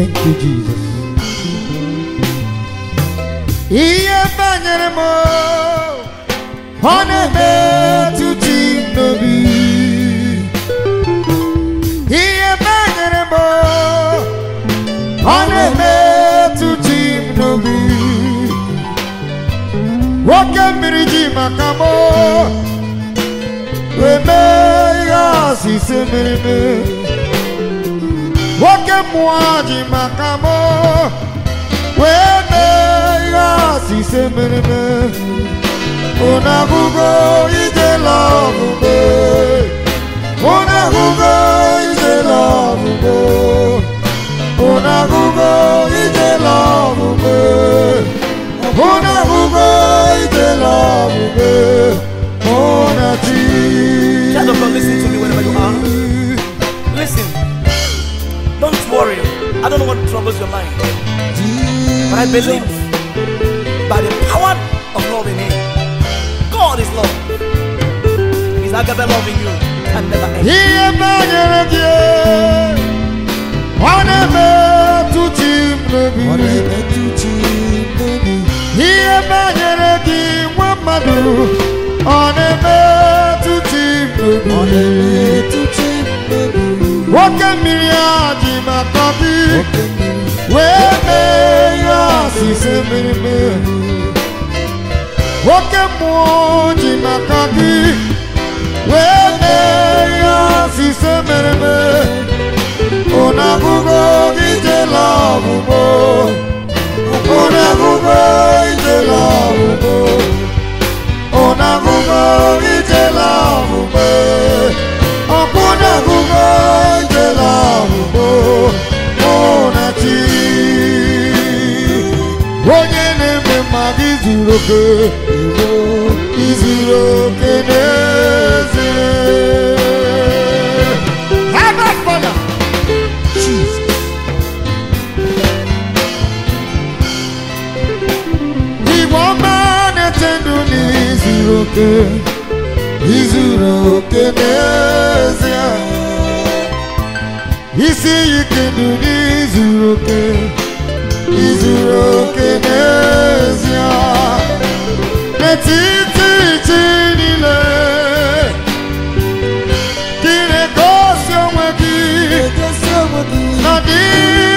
Thank you, Jesus. Iya banyermo Honeme tuti nobi Iya banyermo Honeme tuti nobi Woke miriji makamo Weme ya sise mirime nwoke mmụọ ji maka m wee mee ihe asịsị mere mee unu ahụgo ijela ọgụgụ unu ahụgo ijela ọgụgụ unu ahụgo ijela ọgụgụ unu ahụgo ijela ọgụgụ Don't worry. I don't know what troubles your mind. But I believe by the power of love in Him, God is love. His agape love in you can never end. ihe banyere gị ọ na-emetụta m n'obi ihe banyere gị nwa mmadụ ọ na-emetụta m nwoke mmiri a ji maka gị wee mee ihe asịsị mere mee nwoke mmụọ ji maka gị wee mee ihe asịsị mere mee unu ahụgo ijela ọgwụgwọ unu ahụgo ijela ọgwụgwọ unu ahụgo ijela Father Jesus. Igwe ọma na-eche ndụ n'izuru oke izuru oke n'ezie isi ike ndụ n'izuru oke izuru oke n'ezie n'etiti chi niile gị na-egosi onwe gị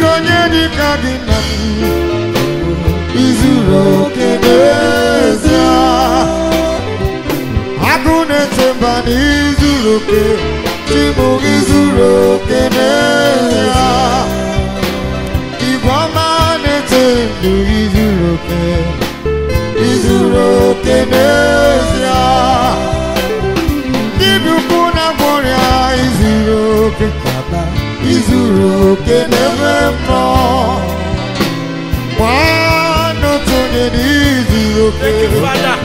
na onye gị izuru oke n'ezie agụ na-eche mba na izuru oke chibụ izuru oke n'ezie ndụ izuru oke izuru oke n'ezie dibịa ukwu na gwọrịa izuru oke izuru oke n'ebe m nọ nwanne onye na oke Thank you, Father.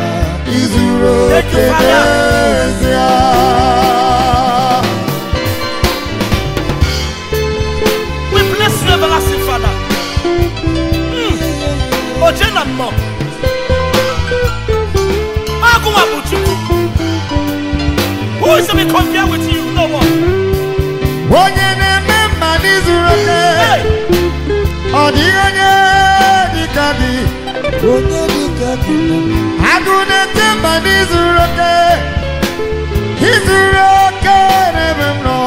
izuru Thank oke n'ezie Who is to be compared with you? No one. onye na-eme mma n'izuru oke Hey! ọ dịghị onye dịka gị agụ na-ete mba n'izuru oke izuru oke n'ebe m nọ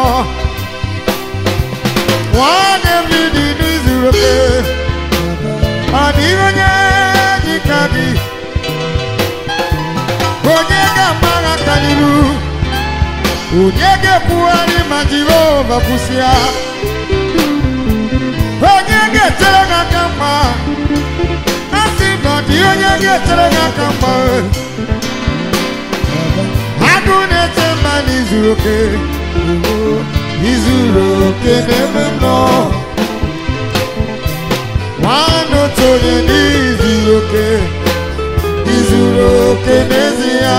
nwanne m dị n'izuru oke ọ dịghị onye unyege puani majirova kusia onyegetelenga kamba. Asimba ndiyonyegetelenga kamba. Adunetemba nizuroke. Nizuroke nemeno. Wanotonye nizuroke. Nizuroke neziya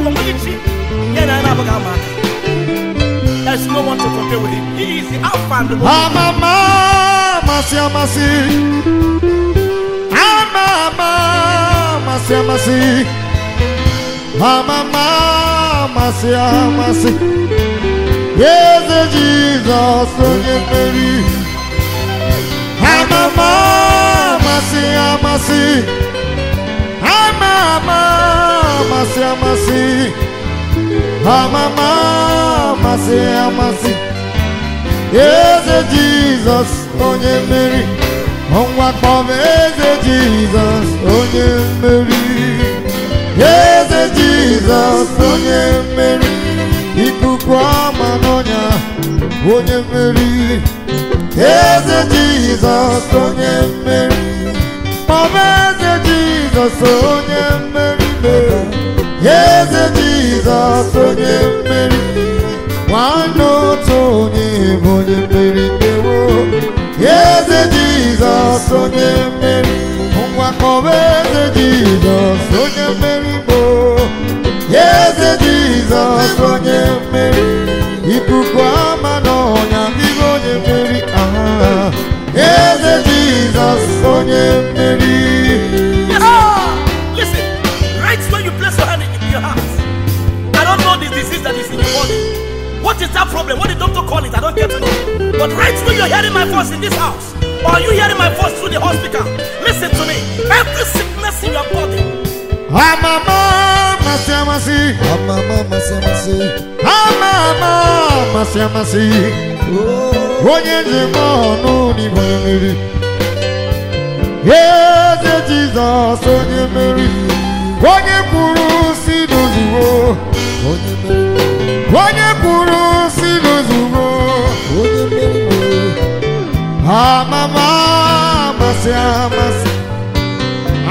Gama. There's no one to compare with him. He is the Alpha and the Omega. Ah, Amama, Masi, Amasi. Amama, Masi, ah, Amasi. Amama, Masi, Amasi. Yes, Jesus, oh, forgive me. Amama, Masi, Amasi. Amama, Masi, Amasi. Amama amasị amasị Eze Jizọs onye mmeri. Mwakpọm eze Jizọs onye mmeri. Eze Jizọs onye mmeri. Ikuku ọma onye mmeri. Eze Jizọs onye mmeri. Kpọm eze Jizọs onye mmeri. Eze Jizọs onye mmeri nwanne otu onye bụ onye mmeri ndewo. Eze jizọs onye mmeri mwakọba eze jizọs onye mmeri bụ eze jizọs onye mmeri ikuku ama n'ọnya ibe onye mmeri aha. Eze jizọs onye mmeri But right when you're hearing my voice in this house, or you hearing my voice through the hospital, listen to me. Every sickness in your body, amama amasị amasị Amama masị amasị. amama amasị amasị Oh, onye njem ọnụ n'igwe mmiri. Eze jizọs onye mmeri onye kwuru si n'ozugbo onye mmeri onye kwuru si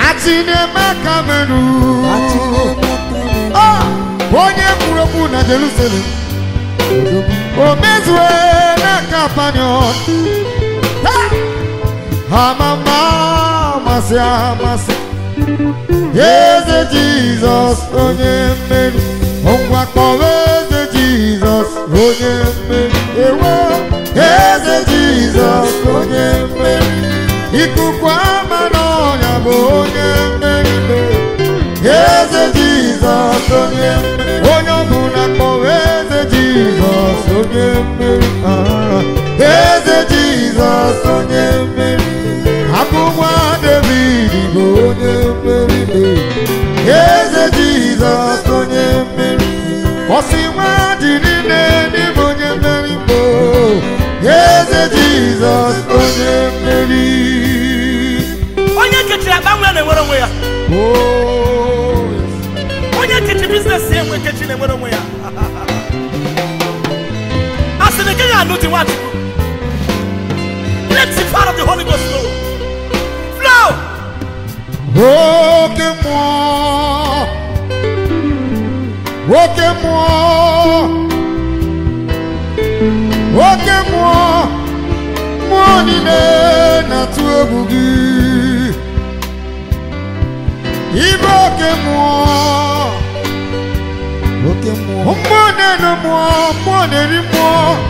achị na-eme ka meru Ah! onye na jerusalem. O mezue na kapanion amama amasị amasị eze jizọs onye mmeri. Ngwakọwa eze jizọs onye mmeri. Ewo eze jizọs onye mmeri y tu guama aláàánú ti wá dìbò let the power of the holy ghost flow. Flow. Wókè mọ́ wókè mọ́ wókè mọ́ mọ́ nílé nàtú egwu gị ibe oke mụọ oke mụọ mmụọ na-enu mụọ mmụọ na-eri mụọ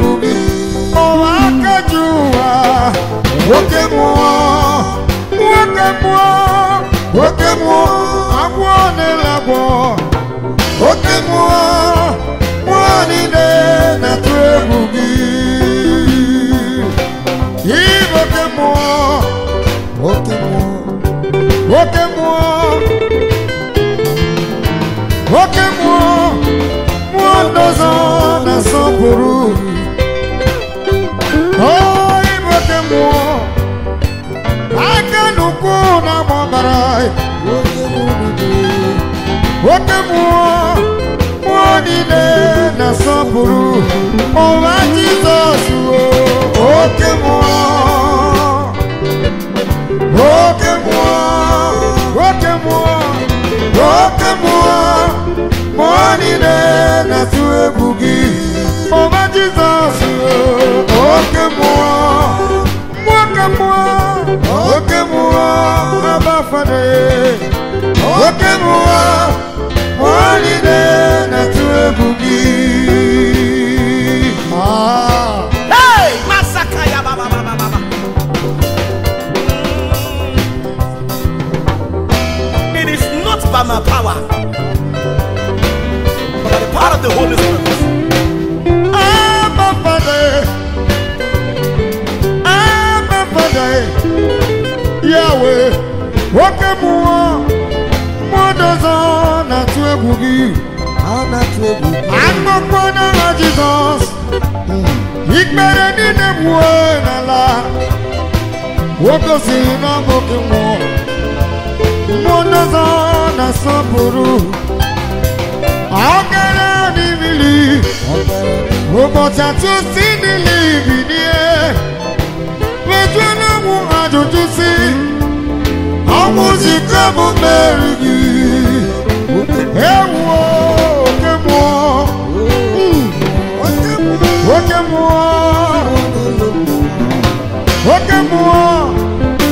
bubi owakajua wokemuo wokemuo wokemuo agwonelagwo wokemuo mwonide na tu egwu gị na-asọpụrụ ụwa Jizọs oke mmụọ oke mmụọ oke mmụọ oke mmụọ mmụọ niile na-atụ egwu gị. Ụwa Jizọs oke mmụọ oke mmụọ oke mmụọ abafade oke mmụọ mmụọ niile na-atụ egwu gị. buena la Woko na moke mo. Mona zana saburu Agara ni mili Obo tatu sini libi nie Metu na mu ajoju si. Amu zika mo hmm. merigi. Ewo ke mo. Oke mmụọ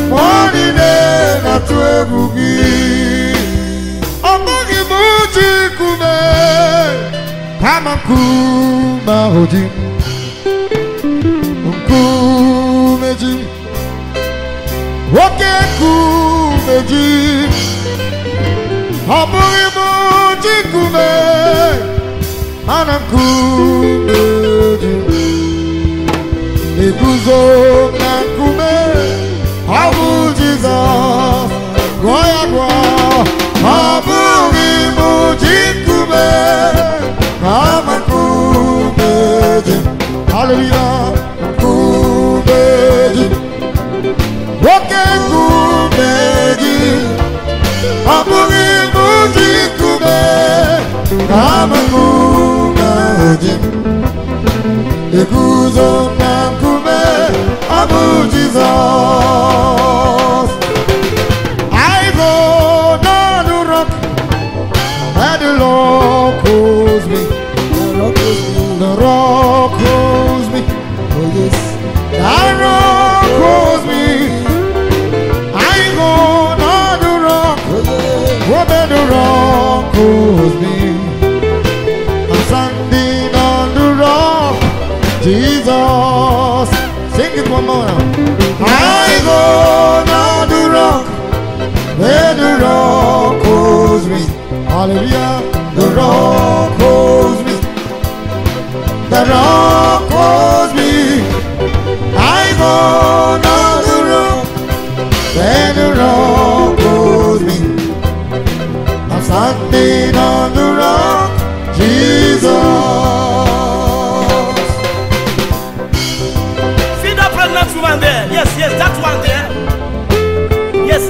mmụọ mmụọ niile na-atụ egwu gị. Ọ ọ ọ bụ Jizọs gụọ ya kama kama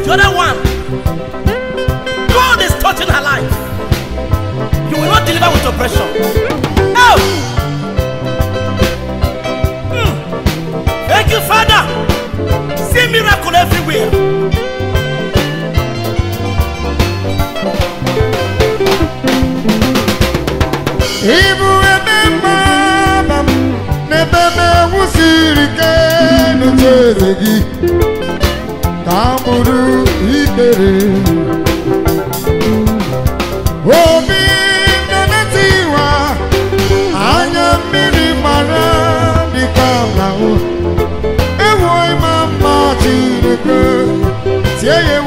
the other one. God is touching her life. You will not deliver with oppression. Oh! Hmm. Thank you, Father. See miracle everywhere. Ibu ebe mgbaba m n'ebe m ike n'oche eze gị ka m bụrụ ikpere obi nnenetiwa anya mmiri mara dịka ahụ ewo ịma mma Chineke tie ya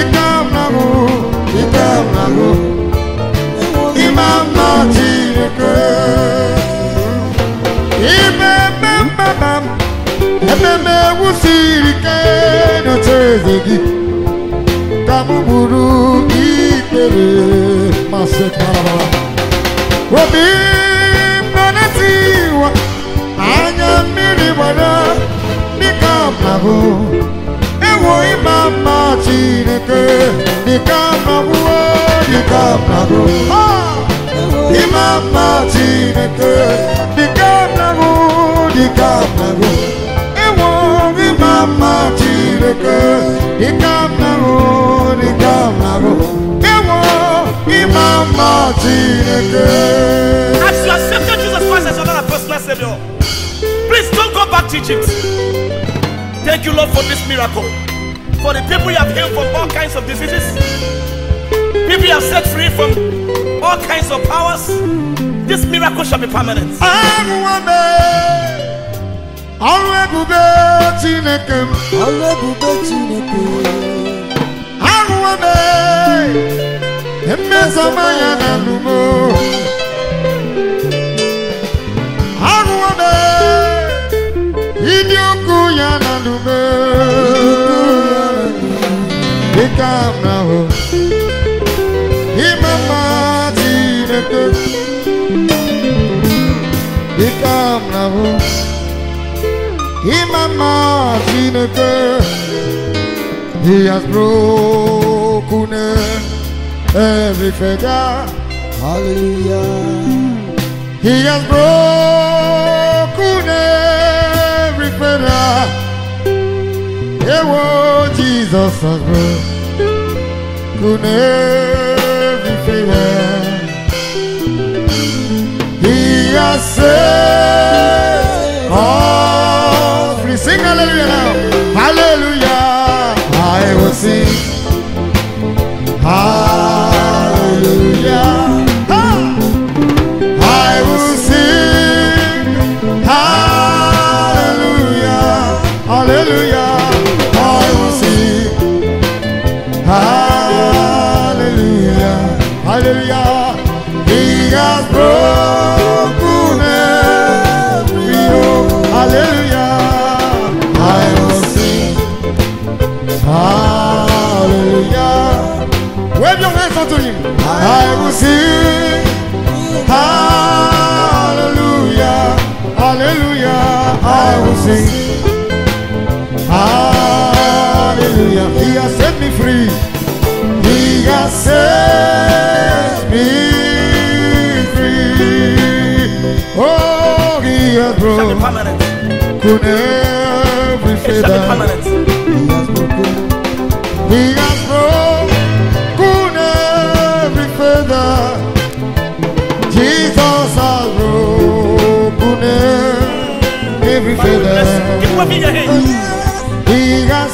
Ikam nagu, ikam nagu Imam na Chineke Ime mem mamam Ememe wusiri ke n'ocheze gị Obi Anya miri gbara Ikam nagu mnabụ. Ewo ịmama Chineke dịka mnabụ dịka mnabụ. Ịmama Chineke dịka mnabụ dịka mnabụ. Ewo ịmama Chineke dịka mnabụ dịka ịmama Chineke. As you accepted Jesus Christ as your Lord and personal Savior, please don't go back to Egypt. Thank you, Lord, for this miracle. For the people you have healed from all kinds of diseases, people you have set free from all kinds of powers. This miracle shall be permanent. Ọrụ ebube Chineke m ọrụ ebube Chineke ahụwame mmezoma ya na nnumo Chineke He has broken every fetter. hallelujah He has broken every fetter. Oh, Jesus has broken every fetter. He has set seja me free. Oh, yeah, bro. Could every feather be as broken, be as broken every feather. Jesus has broken every feather. Be as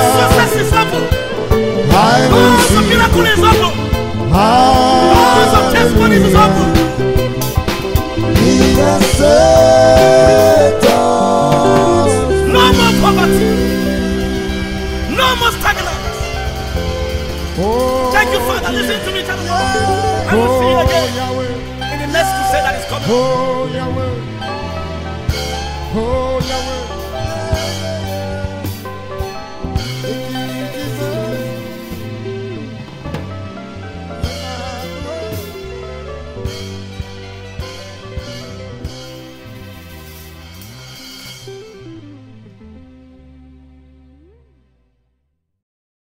success is open. I will Doors of sing. miracle is open. Doors of testimonies is open.